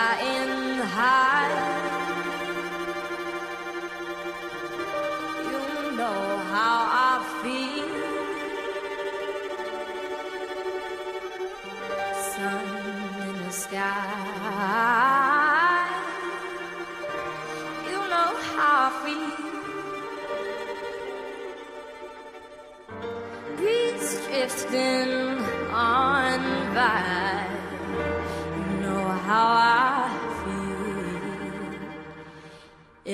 flying high. You know how I feel. Sun in the sky. You know how I feel. Breeze drifting on by. You know how I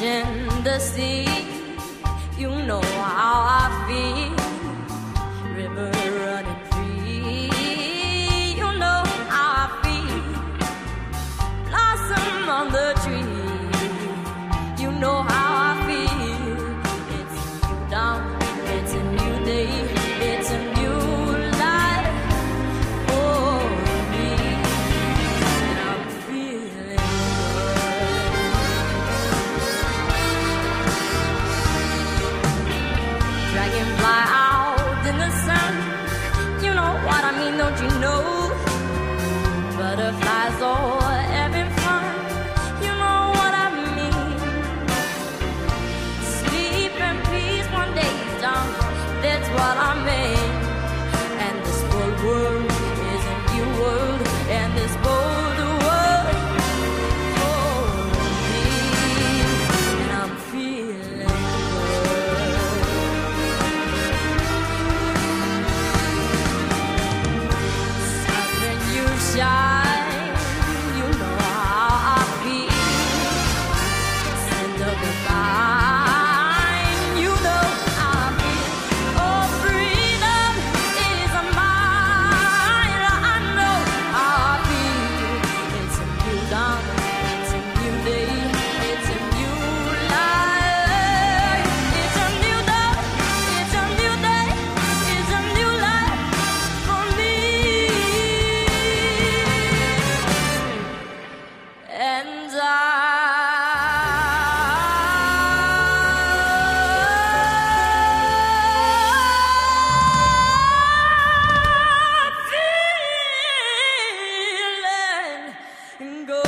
in the sea, you know how don't you know? Butterflies are having fun, you know what I mean. Sleep in peace one day, darling, that's what I mean. and go.